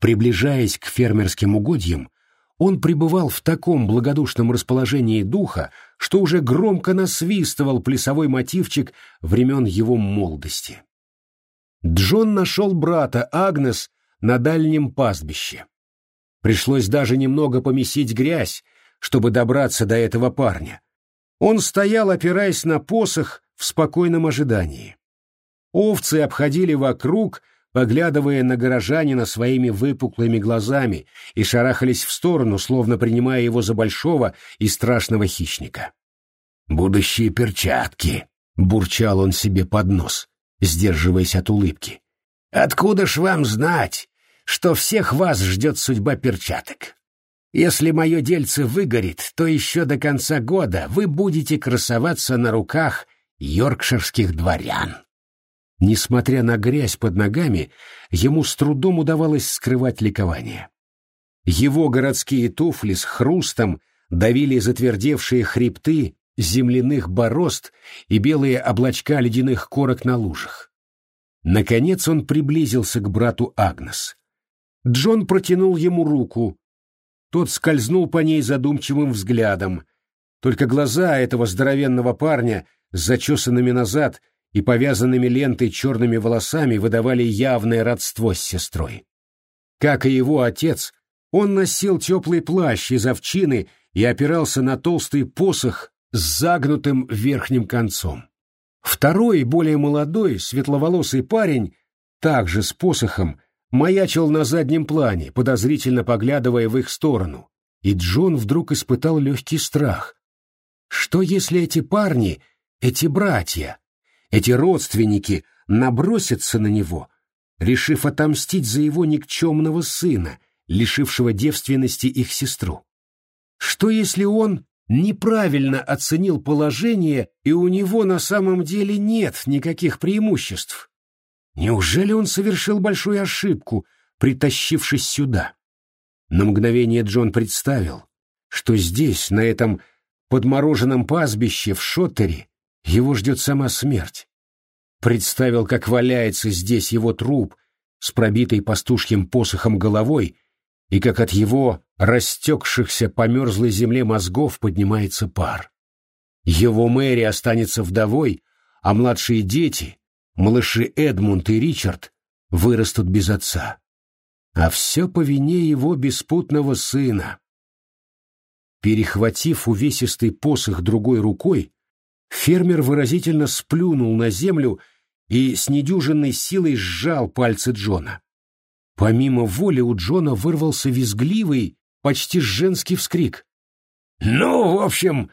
Приближаясь к фермерским угодьям, Он пребывал в таком благодушном расположении духа, что уже громко насвистывал плясовой мотивчик времен его молодости. Джон нашел брата Агнес на дальнем пастбище. Пришлось даже немного помесить грязь, чтобы добраться до этого парня. Он стоял, опираясь на посох, в спокойном ожидании. Овцы обходили вокруг, поглядывая на горожанина своими выпуклыми глазами и шарахались в сторону, словно принимая его за большого и страшного хищника. «Будущие перчатки!» — бурчал он себе под нос, сдерживаясь от улыбки. «Откуда ж вам знать, что всех вас ждет судьба перчаток? Если мое дельце выгорит, то еще до конца года вы будете красоваться на руках йоркширских дворян». Несмотря на грязь под ногами, ему с трудом удавалось скрывать ликование. Его городские туфли с хрустом давили затвердевшие хребты земляных борозд и белые облачка ледяных корок на лужах. Наконец он приблизился к брату Агнес. Джон протянул ему руку. Тот скользнул по ней задумчивым взглядом. Только глаза этого здоровенного парня с зачесанными назад и повязанными лентой черными волосами выдавали явное родство с сестрой. Как и его отец, он носил теплый плащ из овчины и опирался на толстый посох с загнутым верхним концом. Второй, более молодой, светловолосый парень, также с посохом, маячил на заднем плане, подозрительно поглядывая в их сторону, и Джон вдруг испытал легкий страх. Что если эти парни, эти братья, эти родственники набросятся на него, решив отомстить за его никчемного сына, лишившего девственности их сестру? Что если он неправильно оценил положение, и у него на самом деле нет никаких преимуществ. Неужели он совершил большую ошибку, притащившись сюда? На мгновение Джон представил, что здесь, на этом подмороженном пастбище в Шоттере, его ждет сама смерть. Представил, как валяется здесь его труп с пробитой пастушьим посохом головой и как от его растекшихся по мерзлой земле мозгов поднимается пар. Его Мэри останется вдовой, а младшие дети, малыши Эдмунд и Ричард, вырастут без отца. А все по вине его беспутного сына. Перехватив увесистый посох другой рукой, фермер выразительно сплюнул на землю и с недюжинной силой сжал пальцы Джона. Помимо воли у Джона вырвался визгливый, почти женский вскрик. «Ну, в общем...»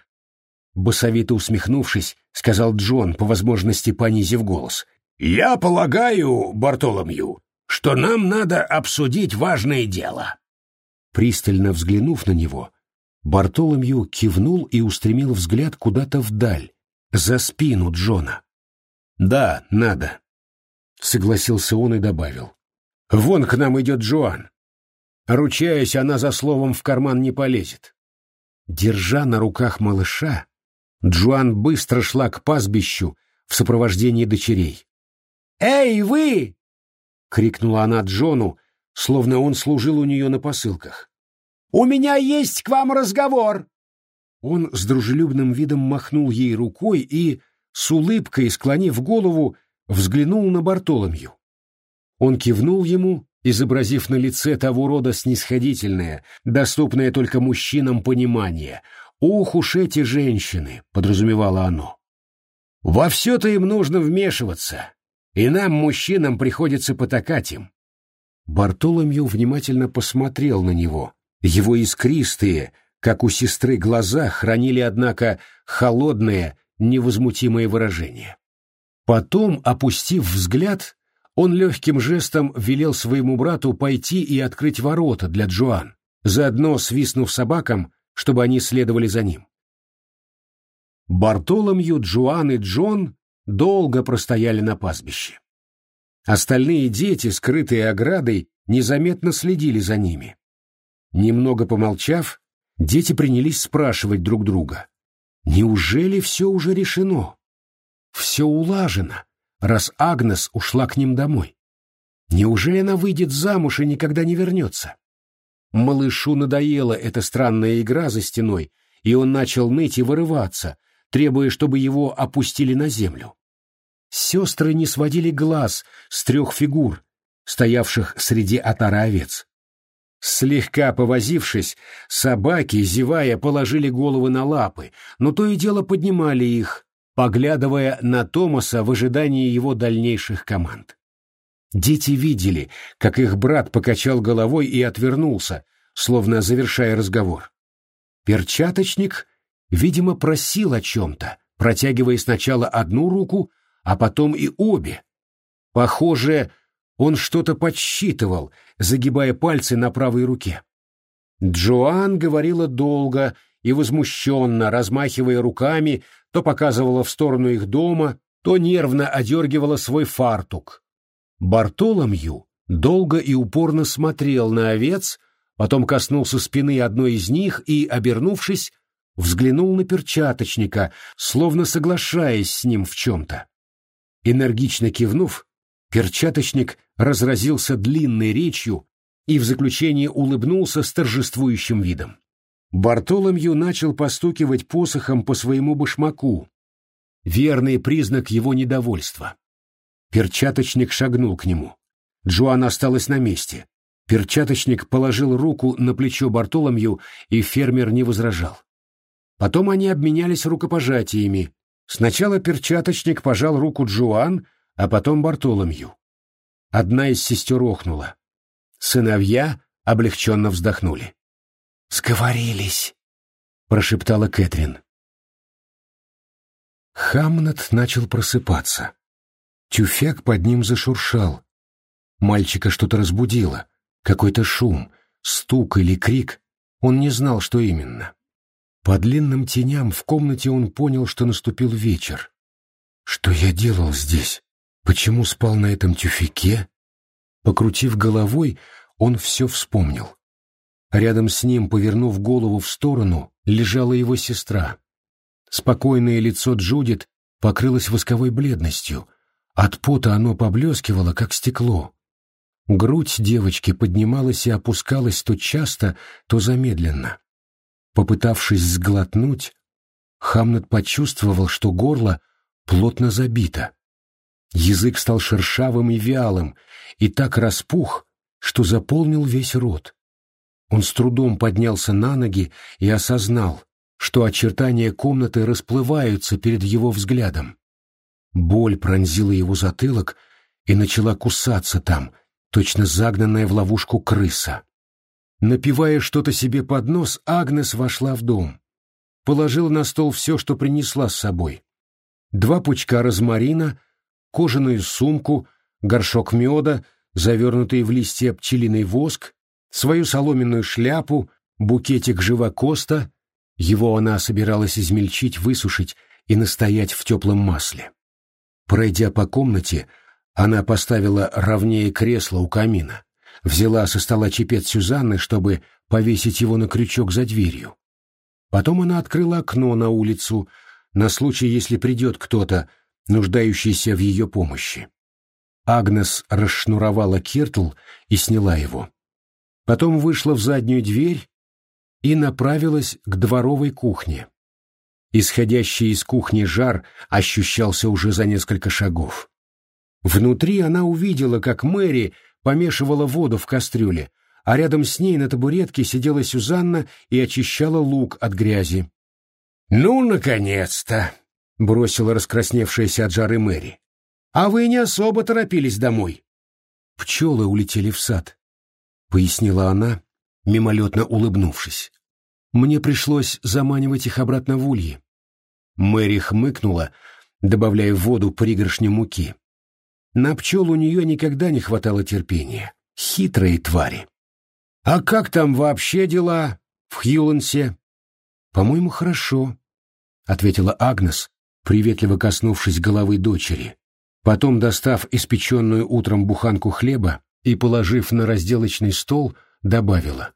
Басовито усмехнувшись, сказал Джон, по возможности понизив голос. «Я полагаю, Бартоломью, что нам надо обсудить важное дело». Пристально взглянув на него, Бартоломью кивнул и устремил взгляд куда-то вдаль, за спину Джона. «Да, надо», — согласился он и добавил. Вон к нам идет Джоан. Ручаясь, она за словом в карман не полезет. Держа на руках малыша, Джоан быстро шла к пастбищу в сопровождении дочерей. «Эй, вы!» — крикнула она Джону, словно он служил у нее на посылках. «У меня есть к вам разговор!» Он с дружелюбным видом махнул ей рукой и, с улыбкой склонив голову, взглянул на Бартоломью. Он кивнул ему, изобразив на лице того рода снисходительное, доступное только мужчинам понимание. «Ух уж эти женщины!» — подразумевало оно. «Во все-то им нужно вмешиваться, и нам, мужчинам, приходится потакать им». Бартоломью внимательно посмотрел на него. Его искристые, как у сестры, глаза хранили, однако, холодное, невозмутимое выражение. Потом, опустив взгляд, он легким жестом велел своему брату пойти и открыть ворота для Джоан, заодно свистнув собакам, чтобы они следовали за ним. Бартоломью, Джоан и Джон долго простояли на пастбище. Остальные дети, скрытые оградой, незаметно следили за ними. Немного помолчав, дети принялись спрашивать друг друга. Неужели все уже решено? Все улажено? раз Агнес ушла к ним домой? Неужели она выйдет замуж и никогда не вернется? Малышу надоела эта странная игра за стеной, и он начал ныть и вырываться, требуя, чтобы его опустили на землю. Сестры не сводили глаз с трех фигур, стоявших среди отара овец. Слегка повозившись, собаки, зевая, положили головы на лапы, но то и дело поднимали их, поглядывая на Томаса в ожидании его дальнейших команд. Дети видели, как их брат покачал головой и отвернулся, словно завершая разговор. Перчаточник, видимо, просил о чем-то, протягивая сначала одну руку, а потом и обе. Похоже, он что-то подсчитывал, загибая пальцы на правой руке. Джоан говорила долго и возмущенно, размахивая руками, то показывала в сторону их дома, то нервно одергивала свой фартук. Бартоломью долго и упорно смотрел на овец, потом коснулся спины одной из них и, обернувшись, взглянул на перчаточника, словно соглашаясь с ним в чем-то. Энергично кивнув, перчаточник разразился длинной речью и в заключение улыбнулся с торжествующим видом. Бартоломью начал постукивать посохом по своему башмаку, верный признак его недовольства. Перчаточник шагнул к нему. Джоан осталась на месте. Перчаточник положил руку на плечо Бартоломью, и фермер не возражал. Потом они обменялись рукопожатиями, Сначала перчаточник пожал руку Джоан, а потом Бартоломью. Одна из сестер охнула. Сыновья облегченно вздохнули. «Сговорились», — прошептала Кэтрин. Хамнат начал просыпаться. Тюфяк под ним зашуршал. Мальчика что-то разбудило, какой-то шум, стук или крик, он не знал, что именно. По длинным теням в комнате он понял, что наступил вечер. Что я делал здесь? Почему спал на этом тюфяке? Покрутив головой, он все вспомнил. Рядом с ним, повернув голову в сторону, лежала его сестра. Спокойное лицо Джудит покрылось восковой бледностью. От пота оно поблескивало, как стекло. Грудь девочки поднималась и опускалась то часто, то замедленно. Попытавшись сглотнуть, Хамнет почувствовал, что горло плотно забито. Язык стал шершавым и вялым, и так распух, что заполнил весь рот. Он с трудом поднялся на ноги и осознал, что очертания комнаты расплываются перед его взглядом. Боль пронзила его затылок и начала кусаться там, точно загнанная в ловушку крыса. Напивая что-то себе под нос, Агнес вошла в дом. Положила на стол все, что принесла с собой. Два пучка розмарина, кожаную сумку, горшок меда, завернутый в листья пчелиный воск, свою соломенную шляпу, букетик живокоста. Его она собиралась измельчить, высушить и настоять в теплом масле. Пройдя по комнате, она поставила ровнее кресло у камина взяла со стола чепец Сюзанны, чтобы повесить его на крючок за дверью. Потом она открыла окно на улицу, на случай, если придет кто-то, нуждающийся в ее помощи. Агнес расшнуровала киртл и сняла его. Потом вышла в заднюю дверь и направилась к дворовой кухне. Исходящий из кухни жар ощущался уже за несколько шагов. Внутри она увидела, как Мэри помешивала воду в кастрюле, а рядом с ней на табуретке сидела Сюзанна и очищала лук от грязи. «Ну, наконец-то!» — бросила раскрасневшаяся от жары Мэри. «А вы не особо торопились домой». «Пчелы улетели в сад», — пояснила она, мимолетно улыбнувшись. «Мне пришлось заманивать их обратно в ульи». Мэри хмыкнула, добавляя в воду пригоршню муки. На пчел у нее никогда не хватало терпения. Хитрые твари. «А как там вообще дела в Хьюленсе?» «По-моему, хорошо», — ответила Агнес, приветливо коснувшись головы дочери. Потом, достав испеченную утром буханку хлеба и положив на разделочный стол, добавила.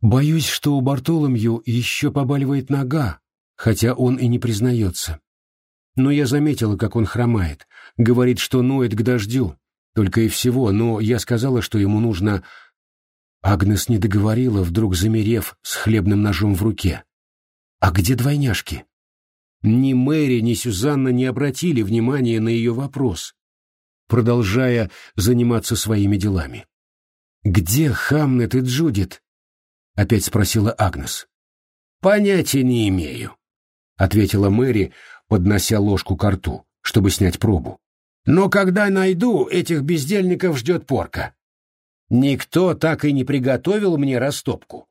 «Боюсь, что у Бартоломью еще побаливает нога, хотя он и не признается. Но я заметила, как он хромает. Говорит, что ноет к дождю. Только и всего, но я сказала, что ему нужно... Агнес не договорила, вдруг замерев с хлебным ножом в руке. «А где двойняшки?» Ни Мэри, ни Сюзанна не обратили внимания на ее вопрос, продолжая заниматься своими делами. «Где Хамнет и Джудит?» — опять спросила Агнес. «Понятия не имею», — ответила Мэри, поднося ложку к рту, чтобы снять пробу. «Но когда найду, этих бездельников ждет порка. Никто так и не приготовил мне растопку.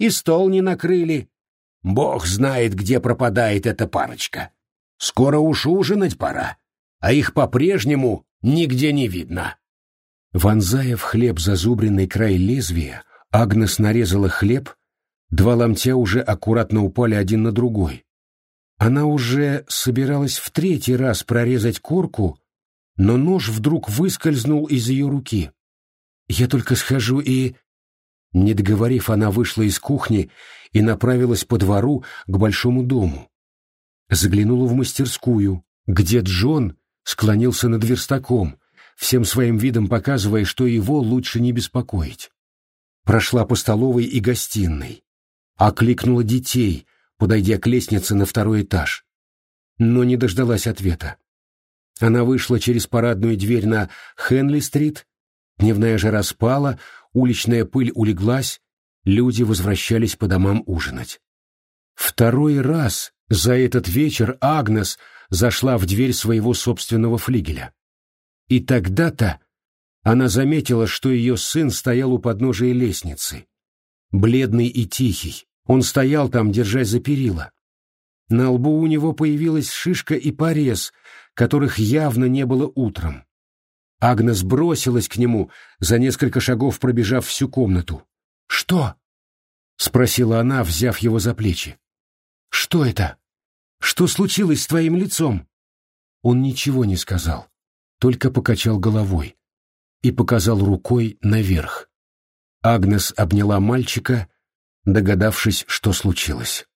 И стол не накрыли. Бог знает, где пропадает эта парочка. Скоро уж ужинать пора, а их по-прежнему нигде не видно». Вонзая в хлеб зазубренный край лезвия, Агнес нарезала хлеб, два ломтя уже аккуратно упали один на другой. Она уже собиралась в третий раз прорезать корку, но нож вдруг выскользнул из ее руки. Я только схожу и...» Не договорив, она вышла из кухни и направилась по двору к большому дому. Заглянула в мастерскую, где Джон склонился над верстаком, всем своим видом показывая, что его лучше не беспокоить. Прошла по столовой и гостиной, окликнула детей, подойдя к лестнице на второй этаж, но не дождалась ответа. Она вышла через парадную дверь на Хенли-стрит Дневная жара спала, уличная пыль улеглась, люди возвращались по домам ужинать. Второй раз за этот вечер Агнес зашла в дверь своего собственного флигеля. И тогда-то она заметила, что ее сын стоял у подножия лестницы. Бледный и тихий, он стоял там, держась за перила. На лбу у него появилась шишка и порез, которых явно не было утром. Агнес бросилась к нему, за несколько шагов пробежав всю комнату. «Что?» — спросила она, взяв его за плечи. «Что это? Что случилось с твоим лицом?» Он ничего не сказал, только покачал головой и показал рукой наверх. Агнес обняла мальчика, догадавшись, что случилось.